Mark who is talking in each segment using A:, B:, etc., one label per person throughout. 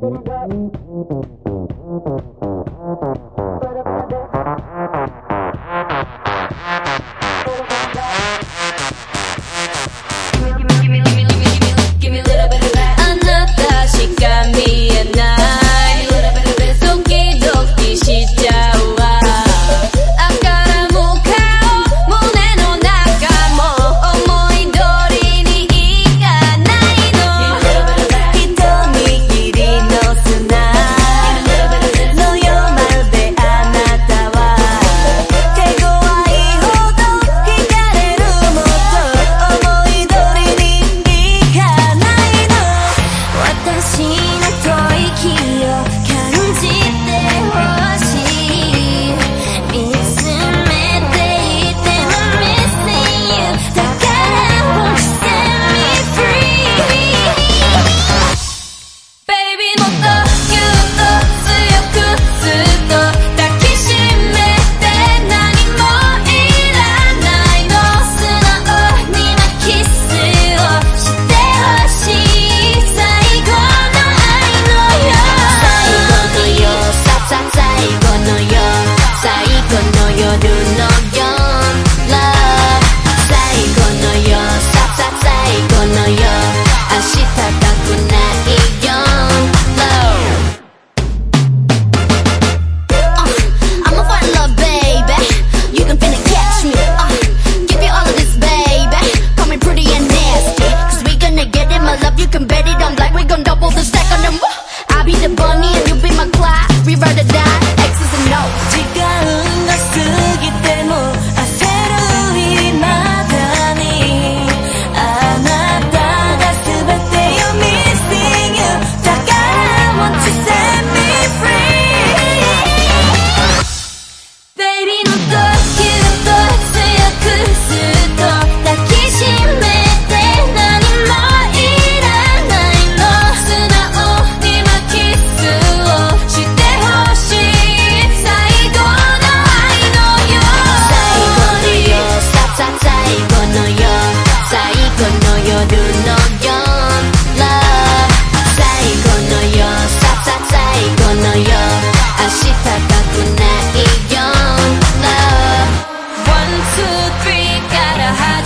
A: do not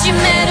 A: you meant